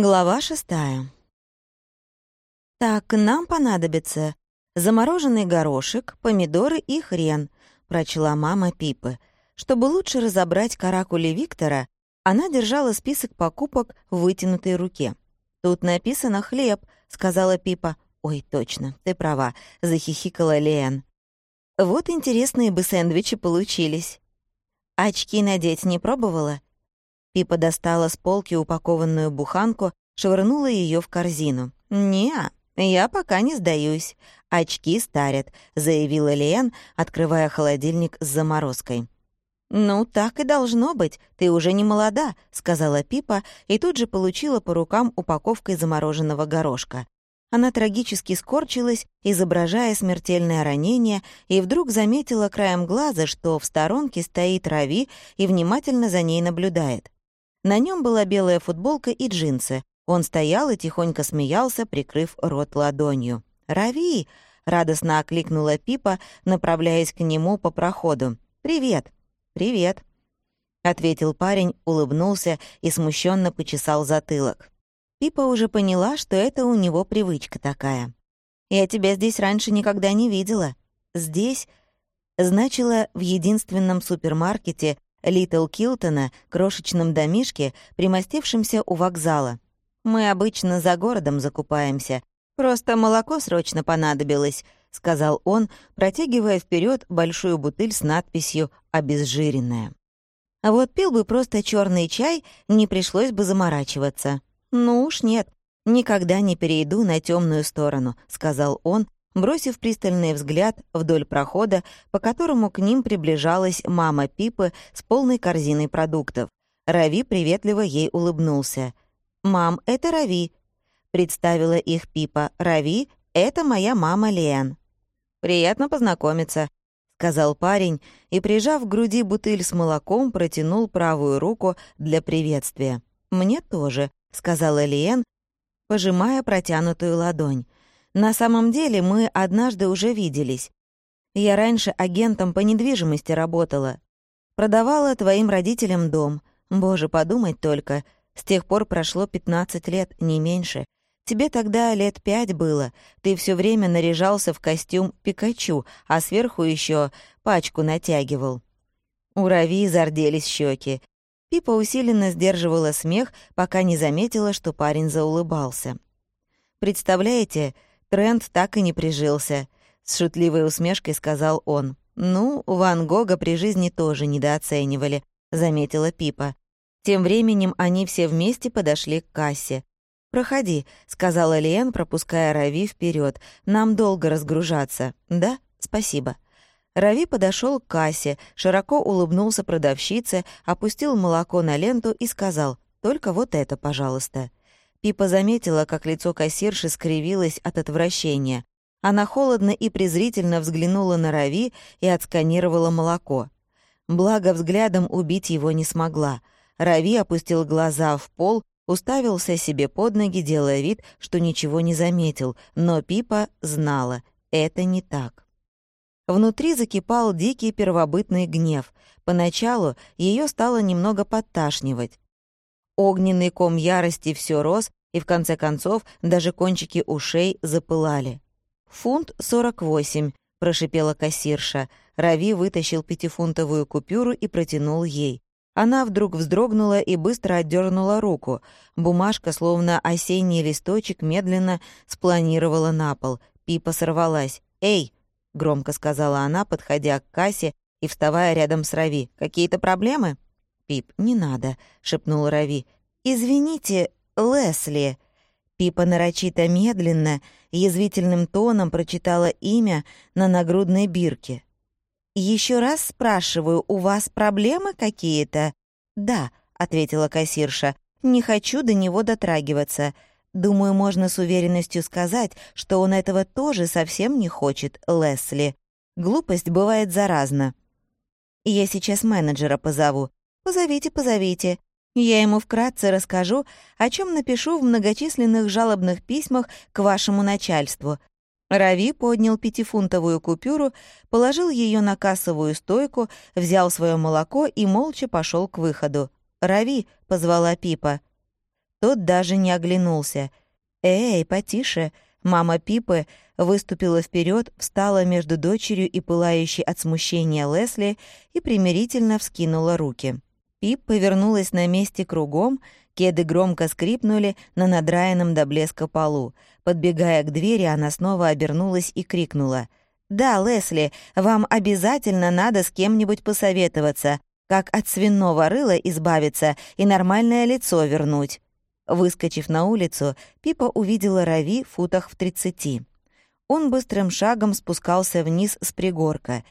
Глава шестая. «Так, нам понадобится замороженный горошек, помидоры и хрен», — прочла мама Пипы. Чтобы лучше разобрать каракули Виктора, она держала список покупок в вытянутой руке. «Тут написано «хлеб», — сказала Пипа. «Ой, точно, ты права», — захихикала Лен. «Вот интересные бы сэндвичи получились». «Очки надеть не пробовала?» Пипа достала с полки упакованную буханку, швырнула ее в корзину. не я пока не сдаюсь. Очки старят», — заявила Лен, открывая холодильник с заморозкой. «Ну, так и должно быть, ты уже не молода», — сказала Пипа и тут же получила по рукам упаковкой замороженного горошка. Она трагически скорчилась, изображая смертельное ранение, и вдруг заметила краем глаза, что в сторонке стоит Рави и внимательно за ней наблюдает. На нем была белая футболка и джинсы. Он стоял и тихонько смеялся, прикрыв рот ладонью. «Рави!» — радостно окликнула Пипа, направляясь к нему по проходу. «Привет!» «Привет!» — ответил парень, улыбнулся и смущенно почесал затылок. Пипа уже поняла, что это у него привычка такая. «Я тебя здесь раньше никогда не видела. Здесь...» значило в единственном супермаркете, Литл Килтона, крошечном домишке, примостившемся у вокзала. «Мы обычно за городом закупаемся. Просто молоко срочно понадобилось», — сказал он, протягивая вперед большую бутыль с надписью «Обезжиренная». «А вот пил бы просто черный чай, не пришлось бы заморачиваться». «Ну уж нет, никогда не перейду на темную сторону», — сказал он, бросив пристальный взгляд вдоль прохода, по которому к ним приближалась мама Пипы с полной корзиной продуктов. Рави приветливо ей улыбнулся. «Мам, это Рави», — представила их Пипа. «Рави — это моя мама Лен». «Приятно познакомиться», — сказал парень и, прижав к груди бутыль с молоком, протянул правую руку для приветствия. «Мне тоже», — сказала Лен, пожимая протянутую ладонь. На самом деле мы однажды уже виделись. Я раньше агентом по недвижимости работала. Продавала твоим родителям дом. Боже, подумать только. С тех пор прошло 15 лет, не меньше. Тебе тогда лет пять было. Ты все время наряжался в костюм Пикачу, а сверху еще пачку натягивал. У Рави зарделись щеки. Пипа усиленно сдерживала смех, пока не заметила, что парень заулыбался. «Представляете, Тренд так и не прижился. С шутливой усмешкой сказал он. «Ну, Ван Гога при жизни тоже недооценивали», — заметила Пипа. Тем временем они все вместе подошли к кассе. «Проходи», — сказала Лен, пропуская Рави вперед. «Нам долго разгружаться». «Да, спасибо». Рави подошел к кассе, широко улыбнулся продавщице, опустил молоко на ленту и сказал «Только вот это, пожалуйста». Пипа заметила, как лицо кассирши скривилось от отвращения. Она холодно и презрительно взглянула на Рави и отсканировала молоко. Благо, взглядом убить его не смогла. Рави опустил глаза в пол, уставился себе под ноги, делая вид, что ничего не заметил, но Пипа знала — это не так. Внутри закипал дикий первобытный гнев. Поначалу ее стало немного подташнивать. Огненный ком ярости все рос, и в конце концов даже кончики ушей запылали. «Фунт сорок восемь», — прошипела кассирша. Рави вытащил пятифунтовую купюру и протянул ей. Она вдруг вздрогнула и быстро отдернула руку. Бумажка, словно осенний листочек, медленно спланировала на пол. Пипа сорвалась. «Эй!» — громко сказала она, подходя к кассе и вставая рядом с Рави. «Какие-то проблемы?» «Пип, не надо», — шепнул Рави. «Извините, Лесли». Пипа нарочито медленно, язвительным тоном прочитала имя на нагрудной бирке. «Еще раз спрашиваю, у вас проблемы какие-то?» «Да», — ответила кассирша, — «не хочу до него дотрагиваться. Думаю, можно с уверенностью сказать, что он этого тоже совсем не хочет, Лесли. Глупость бывает заразна. Я сейчас менеджера позову. Позовите, позовите. Я ему вкратце расскажу, о чем напишу в многочисленных жалобных письмах к вашему начальству. Рави поднял пятифунтовую купюру, положил ее на кассовую стойку, взял свое молоко и молча пошел к выходу. «Рави», — позвала Пипа. Тот даже не оглянулся. «Эй, потише!» Мама Пипы выступила вперед, встала между дочерью и пылающей от смущения Лесли и примирительно вскинула руки. Пип повернулась на месте кругом, кеды громко скрипнули на надраенном до блеска полу. Подбегая к двери, она снова обернулась и крикнула. «Да, Лесли, вам обязательно надо с кем-нибудь посоветоваться, как от свиного рыла избавиться и нормальное лицо вернуть». Выскочив на улицу, Пипа увидела Рави в футах в тридцати. Он быстрым шагом спускался вниз с пригорка.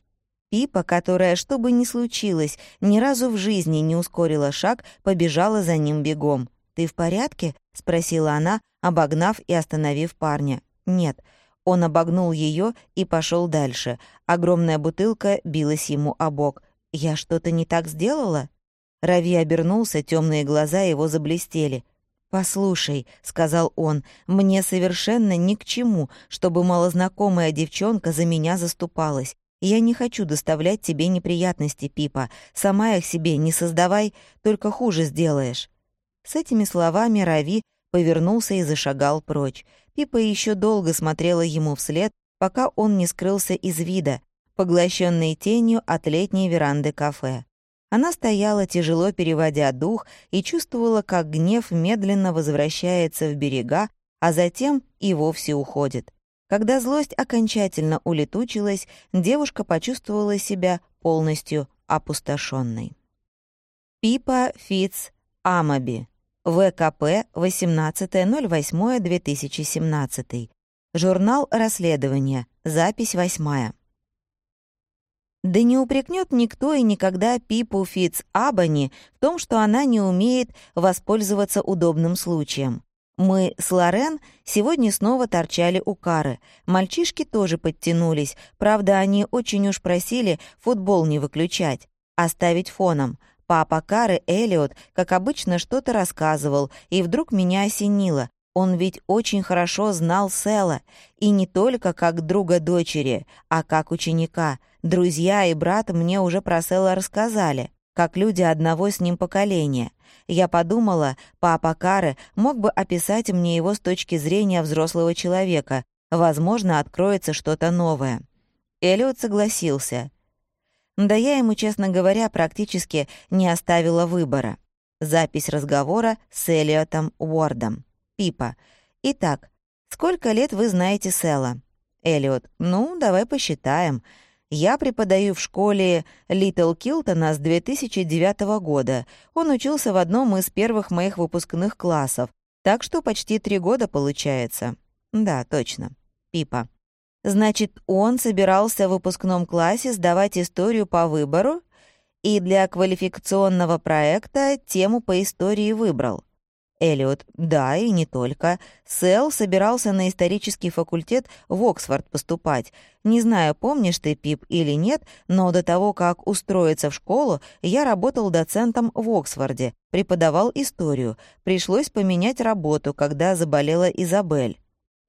Пипа, которая, что бы ни случилось, ни разу в жизни не ускорила шаг, побежала за ним бегом. «Ты в порядке?» — спросила она, обогнав и остановив парня. «Нет». Он обогнул ее и пошел дальше. Огромная бутылка билась ему о бок. «Я что-то не так сделала?» Рави обернулся, темные глаза его заблестели. «Послушай», — сказал он, — «мне совершенно ни к чему, чтобы малознакомая девчонка за меня заступалась. Я не хочу доставлять тебе неприятности, Пипа. Сама их себе не создавай, только хуже сделаешь». С этими словами Рави повернулся и зашагал прочь. Пипа еще долго смотрела ему вслед, пока он не скрылся из вида, поглощенный тенью от летней веранды кафе. Она стояла, тяжело переводя дух, и чувствовала, как гнев медленно возвращается в берега, а затем и вовсе уходит. Когда злость окончательно улетучилась, девушка почувствовала себя полностью опустошенной. Пипа Фитц Амаби. ВКП 18.08.2017. Журнал расследования. Запись восьмая. Да не упрекнет никто и никогда Пипу Фитц Абани в том, что она не умеет воспользоваться удобным случаем. Мы с Лорен сегодня снова торчали у Кары. Мальчишки тоже подтянулись, правда, они очень уж просили футбол не выключать, оставить фоном. Папа Кары, Элиот, как обычно, что-то рассказывал, и вдруг меня осенило. Он ведь очень хорошо знал Сэла, и не только как друга дочери, а как ученика. Друзья и брат мне уже про Сэла рассказали, как люди одного с ним поколения. Я подумала, папа Кары мог бы описать мне его с точки зрения взрослого человека. Возможно, откроется что-то новое. Эллиот согласился. Да я ему, честно говоря, практически не оставила выбора. Запись разговора с Эллиотом Уордом. Пипа. «Итак, сколько лет вы знаете Сэла?» Эллиот. «Ну, давай посчитаем. Я преподаю в школе Литл Килтона с 2009 года. Он учился в одном из первых моих выпускных классов, так что почти три года получается». «Да, точно. Пипа. Значит, он собирался в выпускном классе сдавать историю по выбору и для квалификационного проекта тему по истории выбрал. Эллиот, да, и не только. Сэл собирался на исторический факультет в Оксфорд поступать. Не знаю, помнишь ты, Пип, или нет, но до того, как устроиться в школу, я работал доцентом в Оксфорде, преподавал историю. Пришлось поменять работу, когда заболела Изабель.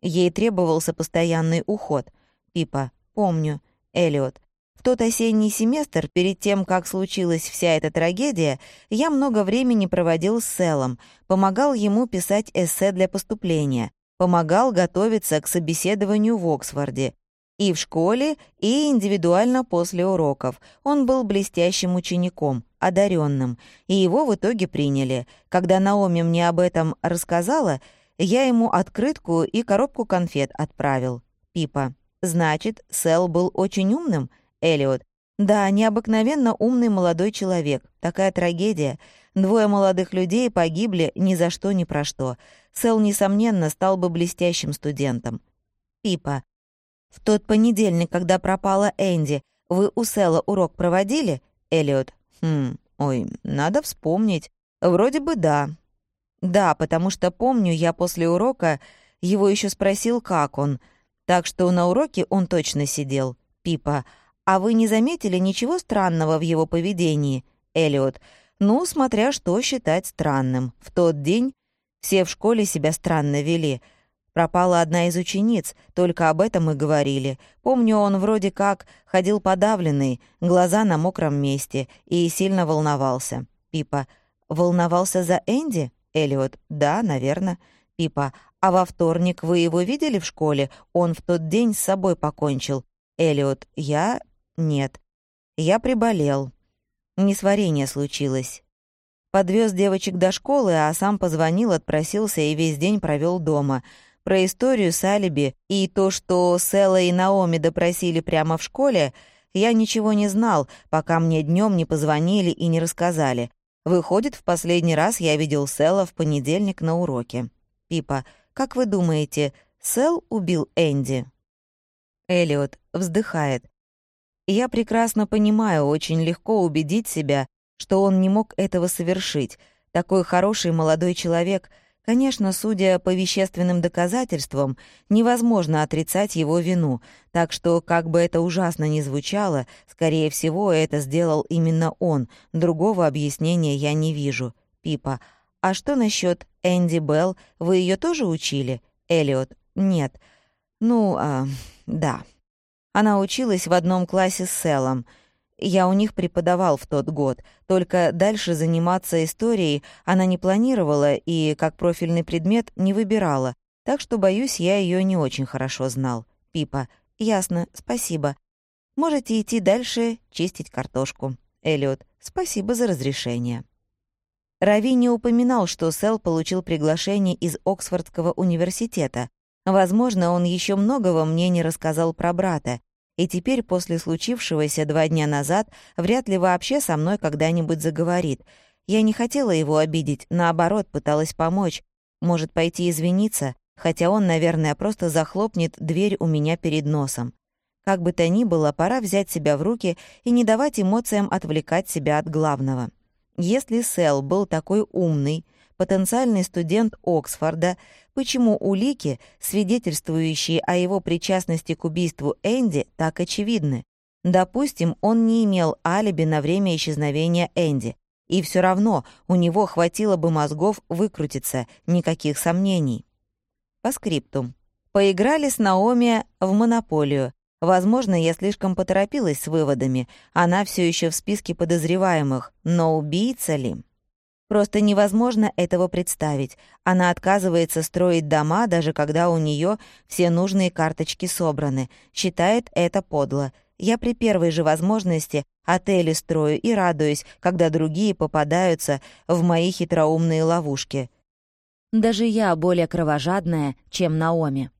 Ей требовался постоянный уход. Пипа, помню. Эллиот, в тот осенний семестр, перед тем, как случилась вся эта трагедия, я много времени проводил с Селом, помогал ему писать эссе для поступления, помогал готовиться к собеседованию в Оксфорде. И в школе, и индивидуально после уроков. Он был блестящим учеником, одаренным, и его в итоге приняли. Когда Наоми мне об этом рассказала, я ему открытку и коробку конфет отправил. Пипа. Значит, Сел был очень умным? Элиот. Да, необыкновенно умный молодой человек. Такая трагедия. Двое молодых людей погибли ни за что ни про что. Сэл, несомненно, стал бы блестящим студентом. Пипа. В тот понедельник, когда пропала Энди, вы у Сэла урок проводили? Элиот. Хм, ой, надо вспомнить. Вроде бы да. Да, потому что помню, я после урока его еще спросил, как он. Так что на уроке он точно сидел. Пипа. «А вы не заметили ничего странного в его поведении?» Элиот. «Ну, смотря что считать странным. В тот день все в школе себя странно вели. Пропала одна из учениц, только об этом и говорили. Помню, он вроде как ходил подавленный, глаза на мокром месте и сильно волновался. Пипа. «Волновался за Энди?» Элиот. «Да, наверное». Пипа. «А во вторник вы его видели в школе? Он в тот день с собой покончил». Элиот. «Я? Нет. Я приболел. Несварение случилось». Подвез девочек до школы, а сам позвонил, отпросился и весь день провел дома. Про историю с алиби и то, что Сэла и Наоми допросили прямо в школе, я ничего не знал, пока мне днем не позвонили и не рассказали. Выходит, в последний раз я видел Сэла в понедельник на уроке. Пипа, как вы думаете, Сэл убил Энди? Элиот вздыхает. Я прекрасно понимаю, очень легко убедить себя, что он не мог этого совершить. Такой хороший молодой человек. Конечно, судя по вещественным доказательствам, невозможно отрицать его вину, так что, как бы это ужасно ни звучало, скорее всего, это сделал именно он. Другого объяснения я не вижу. Пипа. А что насчет Энди Белл? Вы ее тоже учили? Элиот. Нет. Ну, а, да. Она училась в одном классе с Селом. Я у них преподавал в тот год, только дальше заниматься историей она не планировала и, как профильный предмет, не выбирала, так что, боюсь, я ее не очень хорошо знал. Пипа. Ясно, спасибо. Можете идти дальше чистить картошку. Эллиот. Спасибо за разрешение. Рави не упоминал, что Сэл получил приглашение из Оксфордского университета. Возможно, он еще многого мне не рассказал про брата, и теперь, после случившегося два дня назад, вряд ли вообще со мной когда-нибудь заговорит. Я не хотела его обидеть, наоборот, пыталась помочь. Может, пойти извиниться, хотя он, наверное, просто захлопнет дверь у меня перед носом. Как бы то ни было, пора взять себя в руки и не давать эмоциям отвлекать себя от главного. Если Сэл был такой умный, потенциальный студент Оксфорда, почему улики, свидетельствующие о его причастности к убийству Энди, так очевидны? Допустим, он не имел алиби на время исчезновения Энди. И все равно у него хватило бы мозгов выкрутиться, никаких сомнений. По скрипту. Поиграли с Наоми в «Монополию». Возможно, я слишком поторопилась с выводами. Она все еще в списке подозреваемых. Но убийца ли? Просто невозможно этого представить. Она отказывается строить дома, даже когда у нее все нужные карточки собраны. Считает это подло. Я при первой же возможности отели строю и радуюсь, когда другие попадаются в мои хитроумные ловушки. Даже я более кровожадная, чем Наоми.